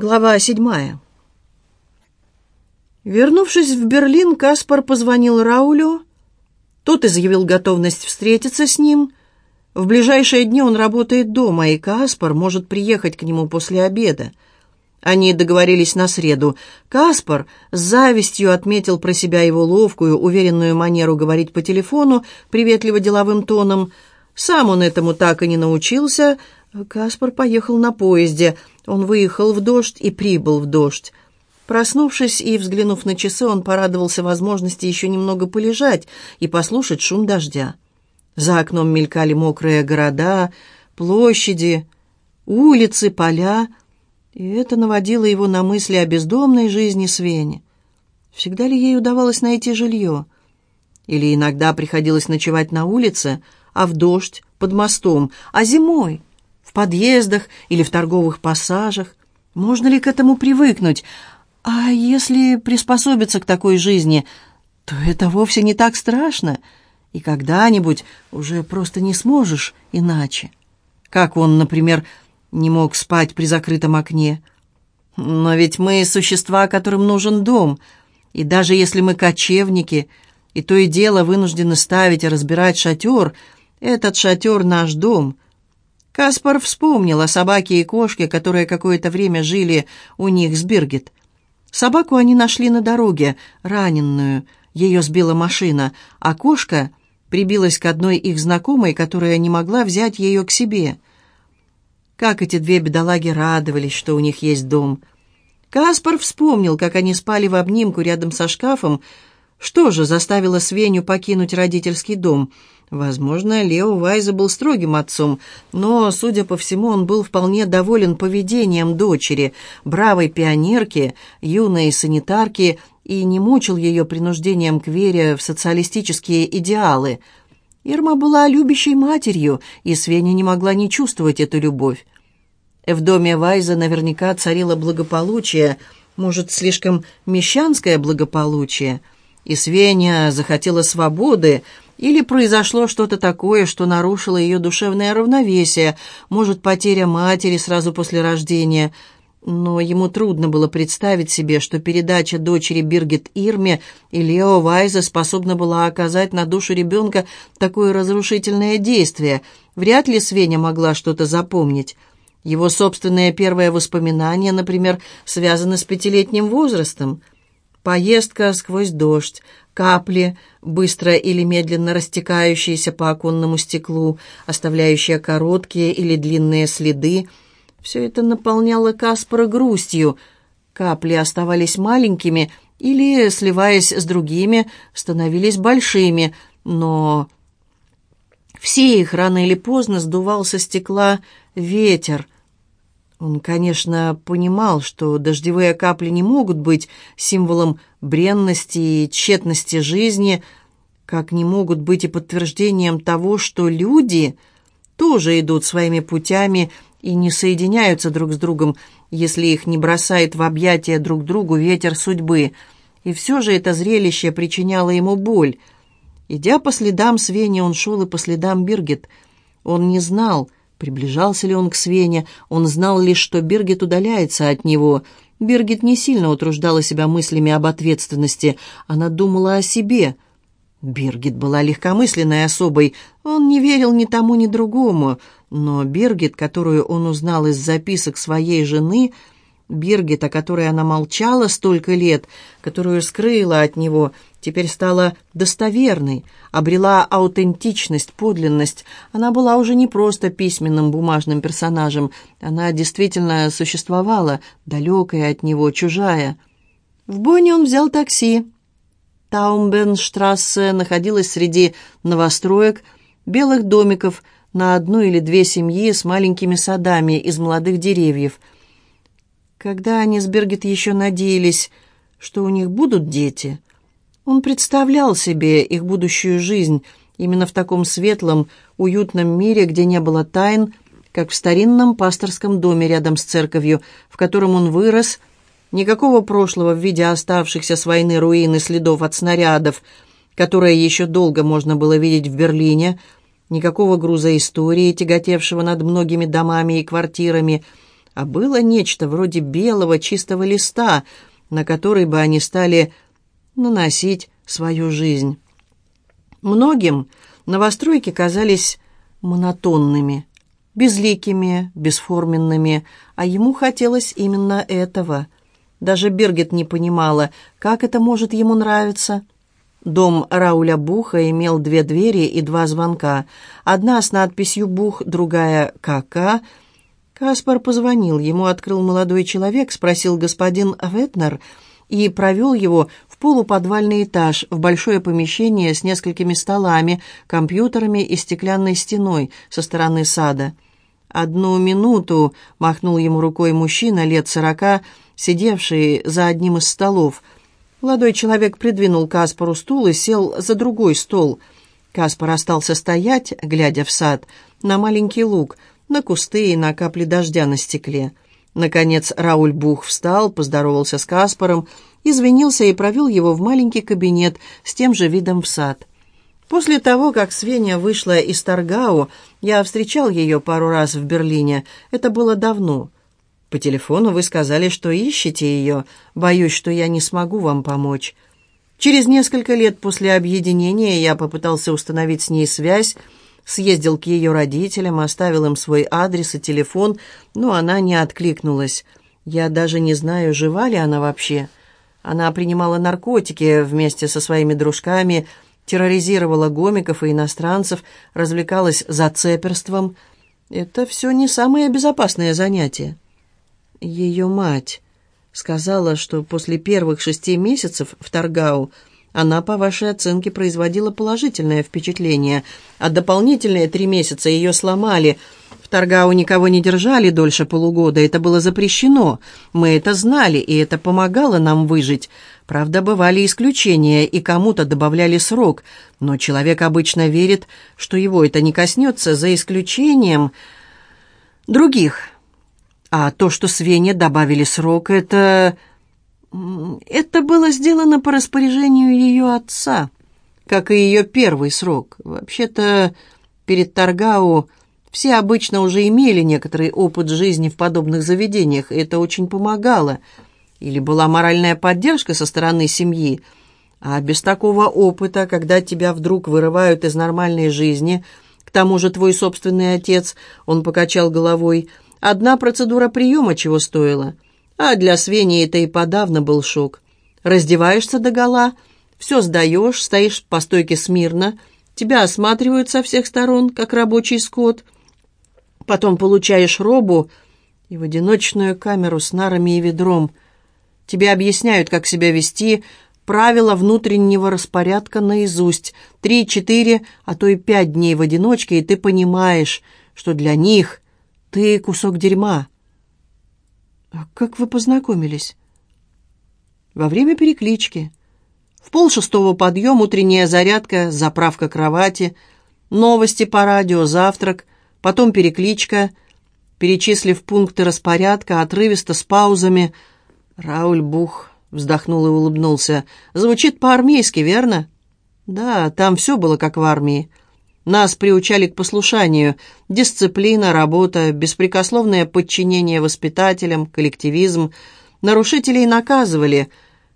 Глава седьмая. Вернувшись в Берлин, Каспар позвонил Раулю. Тот изъявил готовность встретиться с ним. В ближайшие дни он работает дома, и Каспар может приехать к нему после обеда. Они договорились на среду. Каспар с завистью отметил про себя его ловкую, уверенную манеру говорить по телефону, приветливо деловым тоном. Сам он этому так и не научился. Каспар поехал на поезде — он выехал в дождь и прибыл в дождь. Проснувшись и взглянув на часы, он порадовался возможности еще немного полежать и послушать шум дождя. За окном мелькали мокрые города, площади, улицы, поля, и это наводило его на мысли о бездомной жизни Свене. Всегда ли ей удавалось найти жилье? Или иногда приходилось ночевать на улице, а в дождь, под мостом, а зимой — в подъездах или в торговых пассажах. Можно ли к этому привыкнуть? А если приспособиться к такой жизни, то это вовсе не так страшно, и когда-нибудь уже просто не сможешь иначе. Как он, например, не мог спать при закрытом окне. Но ведь мы существа, которым нужен дом, и даже если мы кочевники, и то и дело вынуждены ставить и разбирать шатер, этот шатер — наш дом — Каспар вспомнил о собаке и кошке, которые какое-то время жили у них с Биргит. Собаку они нашли на дороге, раненную. Ее сбила машина, а кошка прибилась к одной их знакомой, которая не могла взять ее к себе. Как эти две бедолаги радовались, что у них есть дом. Каспар вспомнил, как они спали в обнимку рядом со шкафом. Что же заставило Свеню покинуть родительский дом — Возможно, Лео Вайза был строгим отцом, но, судя по всему, он был вполне доволен поведением дочери, бравой пионерки, юной санитарки, и не мучил ее принуждением к вере в социалистические идеалы. Ирма была любящей матерью, и Свеня не могла не чувствовать эту любовь. В доме Вайза наверняка царило благополучие, может, слишком мещанское благополучие, и Свеня захотела свободы, или произошло что-то такое, что нарушило ее душевное равновесие, может, потеря матери сразу после рождения. Но ему трудно было представить себе, что передача дочери Биргит Ирме и Лео Вайза способна была оказать на душу ребенка такое разрушительное действие. Вряд ли Свеня могла что-то запомнить. Его собственные первые воспоминания, например, связаны с пятилетним возрастом. Поездка сквозь дождь, капли, быстро или медленно растекающиеся по оконному стеклу, оставляющие короткие или длинные следы. Все это наполняло Каспара грустью. Капли оставались маленькими или, сливаясь с другими, становились большими, но все их рано или поздно сдувал со стекла ветер — он, конечно, понимал, что дождевые капли не могут быть символом бренности и тщетности жизни, как не могут быть и подтверждением того, что люди тоже идут своими путями и не соединяются друг с другом, если их не бросает в объятия друг другу ветер судьбы. И все же это зрелище причиняло ему боль. Идя по следам Свени, он шел и по следам Биргит. Он не знал, Приближался ли он к Свене, он знал лишь, что Биргит удаляется от него. Биргит не сильно утруждала себя мыслями об ответственности, она думала о себе. Биргит была легкомысленной особой, он не верил ни тому, ни другому, но Биргит, которую он узнал из записок своей жены, Биргит, о которой она молчала столько лет, которую скрыла от него — теперь стала достоверной, обрела аутентичность, подлинность. Она была уже не просто письменным бумажным персонажем, она действительно существовала, далекая от него, чужая. В Бонне он взял такси. Таумбенштрассе находилась среди новостроек, белых домиков на одну или две семьи с маленькими садами из молодых деревьев. Когда они с Бергет еще надеялись, что у них будут дети — он представлял себе их будущую жизнь именно в таком светлом, уютном мире, где не было тайн, как в старинном пасторском доме рядом с церковью, в котором он вырос, никакого прошлого в виде оставшихся с войны руины следов от снарядов, которые еще долго можно было видеть в Берлине, никакого груза истории, тяготевшего над многими домами и квартирами, а было нечто вроде белого чистого листа, на который бы они стали наносить свою жизнь. Многим новостройки казались монотонными, безликими, бесформенными, а ему хотелось именно этого. Даже Бергет не понимала, как это может ему нравиться. Дом Рауля Буха имел две двери и два звонка. Одна с надписью «Бух», другая «КК». Каспар позвонил, ему открыл молодой человек, спросил господин Ветнер и провел его в полуподвальный этаж, в большое помещение с несколькими столами, компьютерами и стеклянной стеной со стороны сада. «Одну минуту», — махнул ему рукой мужчина лет сорока, сидевший за одним из столов. Молодой человек придвинул Каспару стул и сел за другой стол. Каспар остался стоять, глядя в сад, на маленький луг, на кусты и на капли дождя на стекле. Наконец Рауль Бух встал, поздоровался с Каспаром, извинился и провел его в маленький кабинет с тем же видом в сад. После того, как Свеня вышла из Таргау, я встречал ее пару раз в Берлине. Это было давно. По телефону вы сказали, что ищете ее. Боюсь, что я не смогу вам помочь. Через несколько лет после объединения я попытался установить с ней связь, съездил к ее родителям, оставил им свой адрес и телефон, но она не откликнулась. Я даже не знаю, жива ли она вообще. Она принимала наркотики вместе со своими дружками – терроризировала гомиков и иностранцев, развлекалась зацеперством. Это все не самое безопасное занятие. Ее мать сказала, что после первых шести месяцев в Таргау она, по вашей оценке, производила положительное впечатление, а дополнительные три месяца ее сломали. В Таргау никого не держали дольше полугода, это было запрещено. Мы это знали, и это помогало нам выжить. Правда, бывали исключения, и кому-то добавляли срок, но человек обычно верит, что его это не коснется, за исключением других. А то, что Свене добавили срок, это... Это было сделано по распоряжению ее отца, как и ее первый срок. Вообще-то, перед Таргау все обычно уже имели некоторый опыт жизни в подобных заведениях, и это очень помогало – или была моральная поддержка со стороны семьи. А без такого опыта, когда тебя вдруг вырывают из нормальной жизни, к тому же твой собственный отец, он покачал головой, одна процедура приема чего стоила. А для Свени это и подавно был шок. Раздеваешься догола, все сдаешь, стоишь по стойке смирно, тебя осматривают со всех сторон, как рабочий скот. Потом получаешь робу и в одиночную камеру с нарами и ведром – Тебе объясняют, как себя вести, правила внутреннего распорядка наизусть. Три, четыре, а то и пять дней в одиночке, и ты понимаешь, что для них ты кусок дерьма. А как вы познакомились? Во время переклички. В полшестого подъем, утренняя зарядка, заправка кровати, новости по радио, завтрак, потом перекличка, перечислив пункты распорядка, отрывисто с паузами – Рауль Бух вздохнул и улыбнулся. «Звучит по-армейски, верно?» «Да, там все было как в армии. Нас приучали к послушанию. Дисциплина, работа, беспрекословное подчинение воспитателям, коллективизм. Нарушителей наказывали.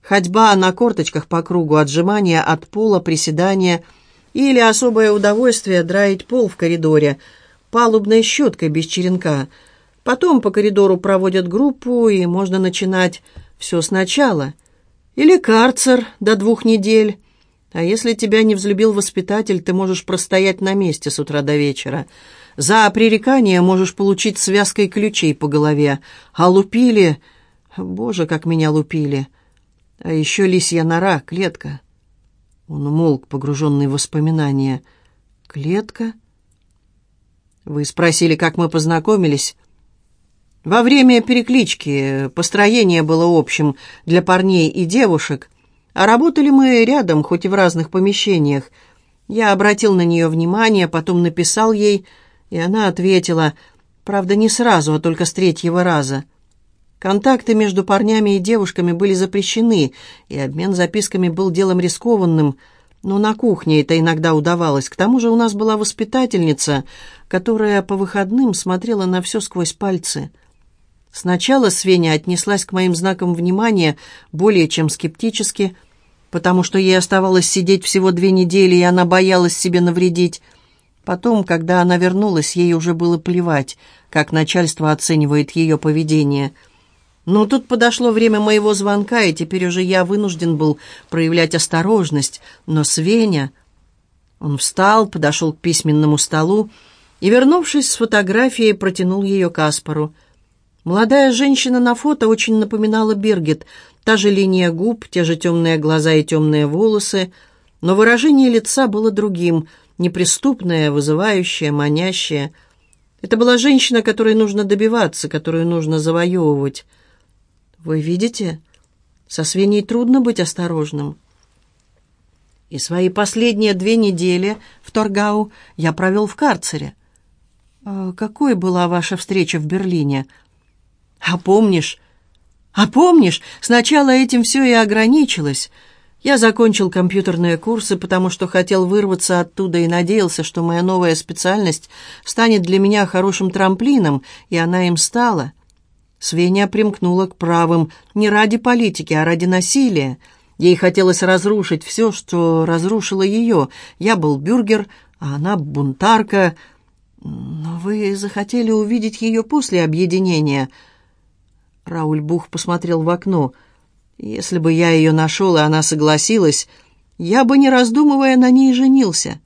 Ходьба на корточках по кругу, отжимания от пола, приседания или особое удовольствие драить пол в коридоре, палубной щеткой без черенка — Потом по коридору проводят группу, и можно начинать все сначала. Или карцер до двух недель. А если тебя не взлюбил воспитатель, ты можешь простоять на месте с утра до вечера. За пререкание можешь получить связкой ключей по голове. А лупили... Боже, как меня лупили. А еще лисья нора, клетка. Он умолк, погруженный в воспоминания. «Клетка?» «Вы спросили, как мы познакомились?» Во время переклички построение было общим для парней и девушек, а работали мы рядом, хоть и в разных помещениях. Я обратил на нее внимание, потом написал ей, и она ответила, правда, не сразу, а только с третьего раза. Контакты между парнями и девушками были запрещены, и обмен записками был делом рискованным, но на кухне это иногда удавалось. К тому же у нас была воспитательница, которая по выходным смотрела на все сквозь пальцы — Сначала Свеня отнеслась к моим знакам внимания более чем скептически, потому что ей оставалось сидеть всего две недели, и она боялась себе навредить. Потом, когда она вернулась, ей уже было плевать, как начальство оценивает ее поведение. Но тут подошло время моего звонка, и теперь уже я вынужден был проявлять осторожность. Но Свеня... Он встал, подошел к письменному столу и, вернувшись с фотографией, протянул ее Каспару. Молодая женщина на фото очень напоминала Биргит. Та же линия губ, те же темные глаза и темные волосы, но выражение лица было другим, неприступное, вызывающее, манящее. Это была женщина, которой нужно добиваться, которую нужно завоевывать. «Вы видите? Со Свеней трудно быть осторожным». И свои последние две недели в Торгау я провел в карцере. «А «Какой была ваша встреча в Берлине?» А помнишь? А помнишь, сначала этим все и ограничилось. Я закончил компьютерные курсы, потому что хотел вырваться оттуда и надеялся, что моя новая специальность станет для меня хорошим трамплином, и она им стала. Свеня примкнула к правым не ради политики, а ради насилия. Ей хотелось разрушить все, что разрушило ее. Я был бюргер, а она бунтарка. Но вы захотели увидеть ее после объединения — Рауль Бух посмотрел в окно. «Если бы я ее нашел, и она согласилась, я бы, не раздумывая, на ней женился.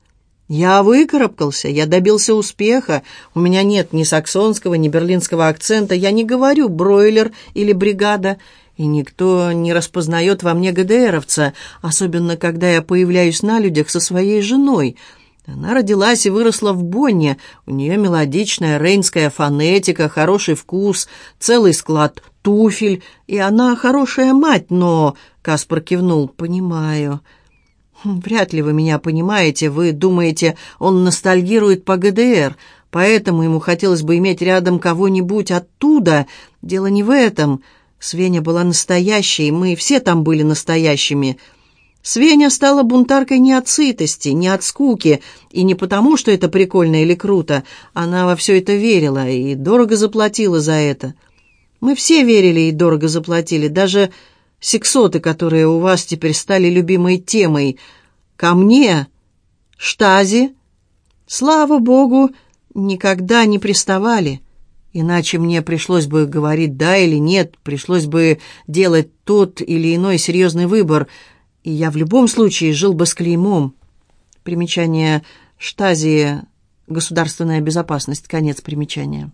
Я выкарабкался, я добился успеха. У меня нет ни саксонского, ни берлинского акцента. Я не говорю «бройлер» или «бригада». И никто не распознает во мне ГДРовца, особенно когда я появляюсь на людях со своей женой — она родилась и выросла в Бонне. У нее мелодичная рейнская фонетика, хороший вкус, целый склад туфель, и она хорошая мать, но...» Каспар кивнул. «Понимаю». «Хм, «Вряд ли вы меня понимаете. Вы думаете, он ностальгирует по ГДР, поэтому ему хотелось бы иметь рядом кого-нибудь оттуда. Дело не в этом. Свеня была настоящей, мы все там были настоящими». Свеня стала бунтаркой не от сытости, не от скуки, и не потому, что это прикольно или круто. Она во все это верила и дорого заплатила за это. Мы все верили и дорого заплатили, даже сексоты, которые у вас теперь стали любимой темой. Ко мне, штази, слава богу, никогда не приставали. Иначе мне пришлось бы говорить «да» или «нет», пришлось бы делать тот или иной серьезный выбор — и я в любом случае жил бы с клеймом. Примечание «Штази. Государственная безопасность». Конец примечания.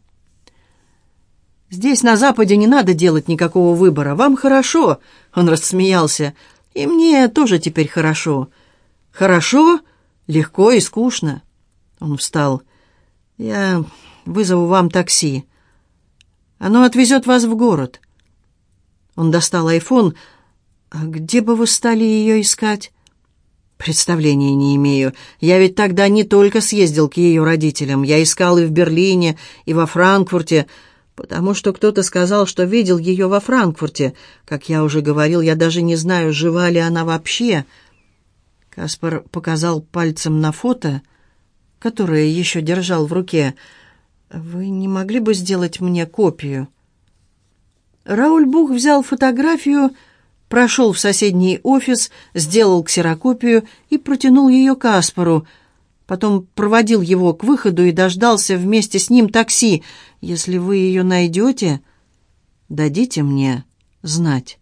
«Здесь, на Западе, не надо делать никакого выбора. Вам хорошо?» Он рассмеялся. «И мне тоже теперь хорошо». «Хорошо? Легко и скучно». Он встал. «Я вызову вам такси. Оно отвезет вас в город». Он достал айфон, «А где бы вы стали ее искать?» «Представления не имею. Я ведь тогда не только съездил к ее родителям. Я искал и в Берлине, и во Франкфурте, потому что кто-то сказал, что видел ее во Франкфурте. Как я уже говорил, я даже не знаю, жива ли она вообще». Каспар показал пальцем на фото, которое еще держал в руке. «Вы не могли бы сделать мне копию?» Рауль Бух взял фотографию прошел в соседний офис, сделал ксерокопию и протянул ее Каспару. Потом проводил его к выходу и дождался вместе с ним такси. «Если вы ее найдете, дадите мне знать».